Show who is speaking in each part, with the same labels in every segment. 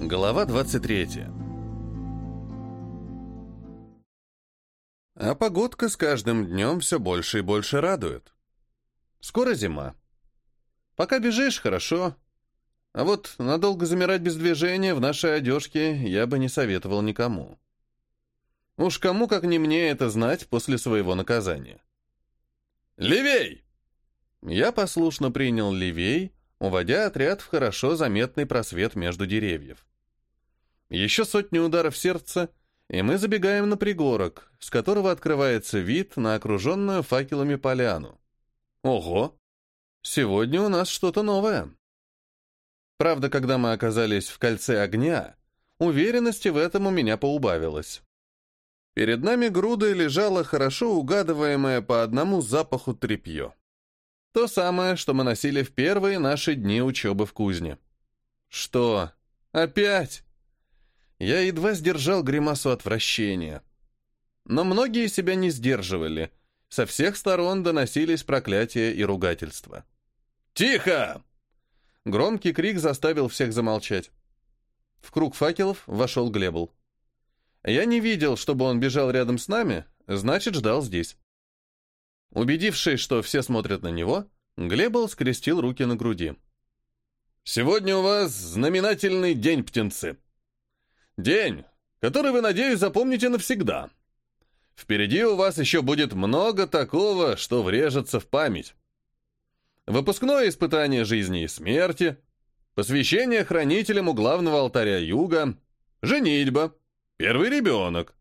Speaker 1: Глава 23. А погодка с каждым днем все больше и больше радует. Скоро зима. Пока бежишь, хорошо. А вот надолго замирать без движения в нашей одежке я бы не советовал никому. Уж кому, как не мне, это знать после своего наказания. «Левей!» Я послушно принял левей, уводя отряд в хорошо заметный просвет между деревьев. Еще сотни ударов сердца, и мы забегаем на пригорок, с которого открывается вид на окруженную факелами поляну. Ого! Сегодня у нас что-то новое. Правда, когда мы оказались в кольце огня, уверенности в этом у меня поубавилось. Перед нами грудой лежало хорошо угадываемое по одному запаху тряпье. То самое, что мы носили в первые наши дни учебы в кузне. Что? Опять? Я едва сдержал гримасу отвращения. Но многие себя не сдерживали. Со всех сторон доносились проклятия и ругательства. «Тихо!» Громкий крик заставил всех замолчать. В круг факелов вошел Глебл. Я не видел, чтобы он бежал рядом с нами, значит, ждал здесь. Убедившись, что все смотрят на него, Глебл скрестил руки на груди. «Сегодня у вас знаменательный день, птенцы. День, который вы, надеюсь, запомните навсегда. Впереди у вас еще будет много такого, что врежется в память. Выпускное испытание жизни и смерти, посвящение хранителям у главного алтаря юга, женитьба, первый ребенок.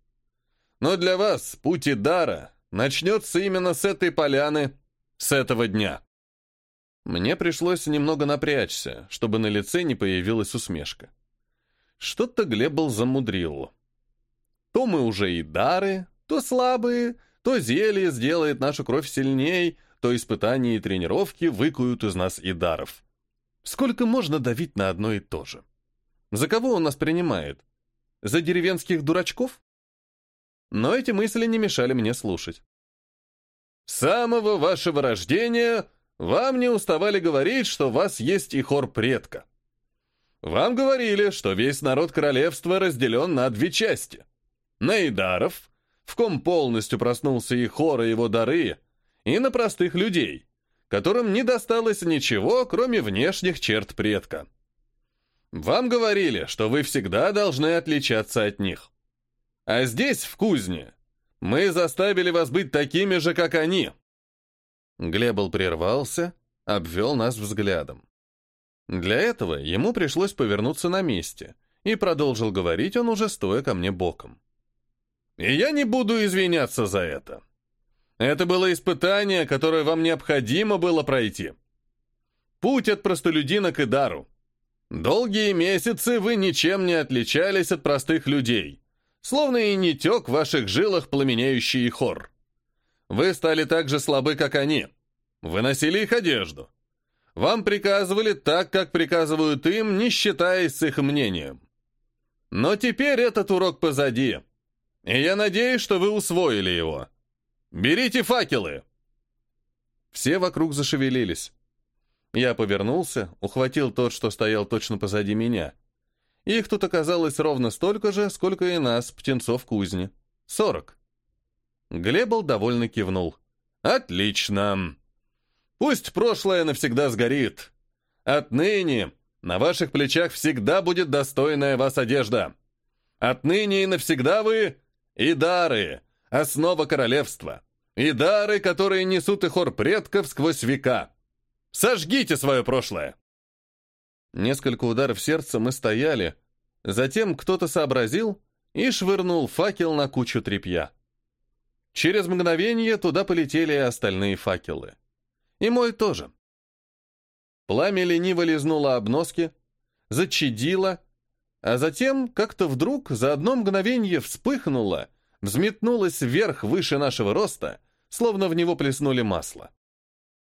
Speaker 1: Но для вас путь и дара начнется именно с этой поляны, с этого дня. Мне пришлось немного напрячься, чтобы на лице не появилась усмешка. Что-то Глебл замудрил. То мы уже и дары, то слабые, то зелье сделает нашу кровь сильней, то испытания и тренировки выкуют из нас и даров. Сколько можно давить на одно и то же? За кого он нас принимает? За деревенских дурачков? Но эти мысли не мешали мне слушать. «С самого вашего рождения вам не уставали говорить, что у вас есть и хор предка. Вам говорили, что весь народ королевства разделен на две части. На Идаров, в ком полностью проснулся и хор, и его дары, и на простых людей, которым не досталось ничего, кроме внешних черт предка. Вам говорили, что вы всегда должны отличаться от них. А здесь, в кузне, мы заставили вас быть такими же, как они». Глебл прервался, обвел нас взглядом. Для этого ему пришлось повернуться на месте, и продолжил говорить он уже стоя ко мне боком. «И я не буду извиняться за это. Это было испытание, которое вам необходимо было пройти. Путь от простолюдина к Идару. Долгие месяцы вы ничем не отличались от простых людей» словно и не тек в ваших жилах пламенеющий хор. Вы стали так же слабы, как они. Выносили их одежду. Вам приказывали так, как приказывают им, не считаясь с их мнением. Но теперь этот урок позади, и я надеюсь, что вы усвоили его. Берите факелы!» Все вокруг зашевелились. Я повернулся, ухватил тот, что стоял точно позади меня — их тут оказалось ровно столько же, сколько и нас, птенцов кузни. Сорок. Глебл довольно кивнул. «Отлично! Пусть прошлое навсегда сгорит. Отныне на ваших плечах всегда будет достойная вас одежда. Отныне и навсегда вы — и дары, основа королевства, и дары, которые несут и хор предков сквозь века. Сожгите свое прошлое!» Несколько ударов сердца мы стояли. Затем кто-то сообразил и швырнул факел на кучу тряпья. Через мгновение туда полетели и остальные факелы. И мой тоже. Пламя лениво лизнуло обноски, зачадило, а затем как-то вдруг за одно мгновение вспыхнуло, взметнулось вверх выше нашего роста, словно в него плеснули масло.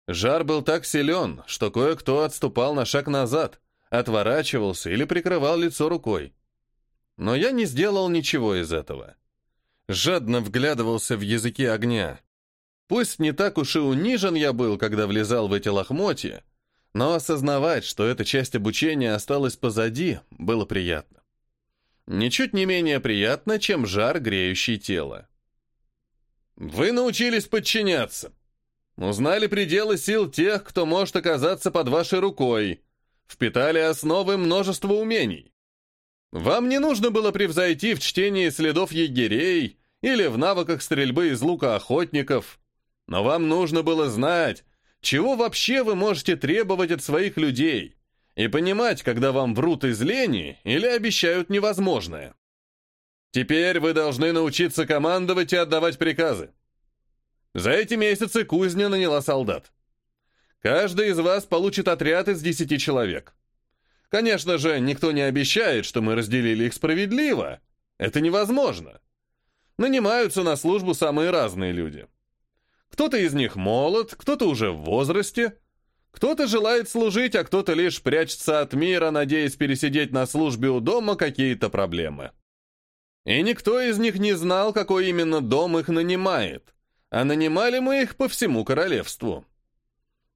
Speaker 1: Жар был так силен, что кое-кто отступал на шаг назад, отворачивался или прикрывал лицо рукой. Но я не сделал ничего из этого. Жадно вглядывался в языки огня. Пусть не так уж и унижен я был, когда влезал в эти лохмотья, но осознавать, что эта часть обучения осталась позади, было приятно. ничуть не менее приятно, чем жар, греющий тело. Вы научились подчиняться. Узнали пределы сил тех, кто может оказаться под вашей рукой. Впитали основы множества умений. Вам не нужно было превзойти в чтении следов егерей или в навыках стрельбы из лука охотников, но вам нужно было знать, чего вообще вы можете требовать от своих людей, и понимать, когда вам врут из лени или обещают невозможное. Теперь вы должны научиться командовать и отдавать приказы. За эти месяцы кузня наняла солдат. Каждый из вас получит отряд из десяти человек. Конечно же, никто не обещает, что мы разделили их справедливо. Это невозможно. Нанимаются на службу самые разные люди. Кто-то из них молод, кто-то уже в возрасте, кто-то желает служить, а кто-то лишь прячется от мира, надеясь пересидеть на службе у дома какие-то проблемы. И никто из них не знал, какой именно дом их нанимает, а нанимали мы их по всему королевству.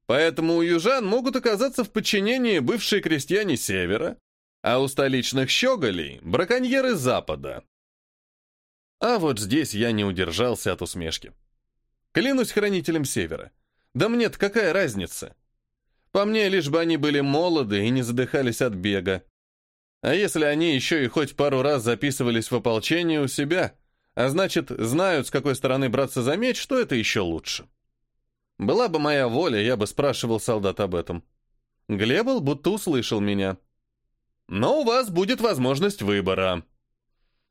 Speaker 1: Поэтому у южан могут оказаться в подчинении бывшие крестьяне севера, а у столичных щеголей — браконьеры запада. А вот здесь я не удержался от усмешки. Клянусь хранителем Севера. Да мне-то какая разница? По мне, лишь бы они были молоды и не задыхались от бега. А если они еще и хоть пару раз записывались в ополчение у себя, а значит, знают, с какой стороны браться за меч, то это еще лучше. Была бы моя воля, я бы спрашивал солдат об этом. Глебл будто услышал меня. Но у вас будет возможность выбора.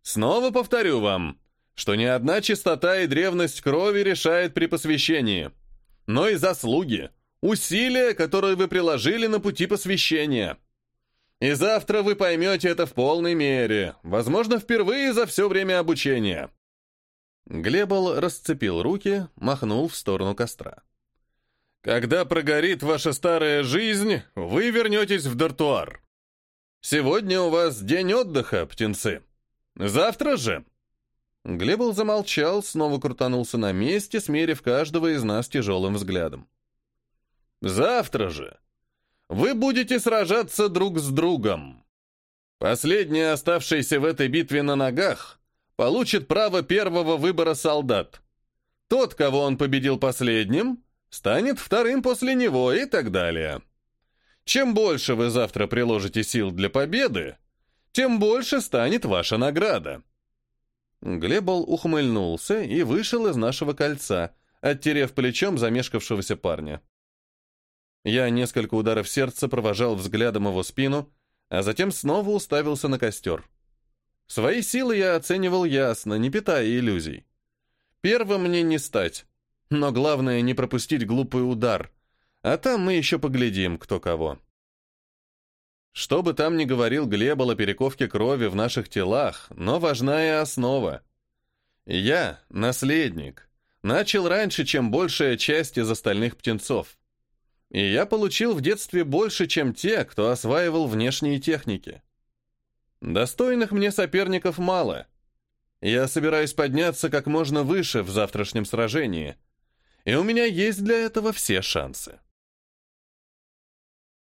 Speaker 1: Снова повторю вам, что ни одна чистота и древность крови решает при посвящении, но и заслуги, усилия, которые вы приложили на пути посвящения. И завтра вы поймете это в полной мере, возможно, впервые за все время обучения. Глебл расцепил руки, махнул в сторону костра. Когда прогорит ваша старая жизнь, вы вернетесь в дартуар. Сегодня у вас день отдыха, птенцы. Завтра же Глебл замолчал, снова крутанулся на месте, смерив каждого из нас тяжелым взглядом. «Завтра же вы будете сражаться друг с другом. Последний, оставшийся в этой битве на ногах, получит право первого выбора солдат. Тот, кого он победил последним, станет вторым после него и так далее. Чем больше вы завтра приложите сил для победы, тем больше станет ваша награда». Глебол ухмыльнулся и вышел из нашего кольца, оттерев плечом замешкавшегося парня. Я несколько ударов сердца провожал взглядом его спину, а затем снова уставился на костер. Свои силы я оценивал ясно, не питая иллюзий. Первым мне не стать, но главное не пропустить глупый удар, а там мы еще поглядим, кто кого. Что бы там ни говорил Глебол о перековке крови в наших телах, но важна и основа. Я, наследник, начал раньше, чем большая часть из остальных птенцов. И я получил в детстве больше, чем те, кто осваивал внешние техники. Достойных мне соперников мало. Я собираюсь подняться как можно выше в завтрашнем сражении. И у меня есть для этого все шансы.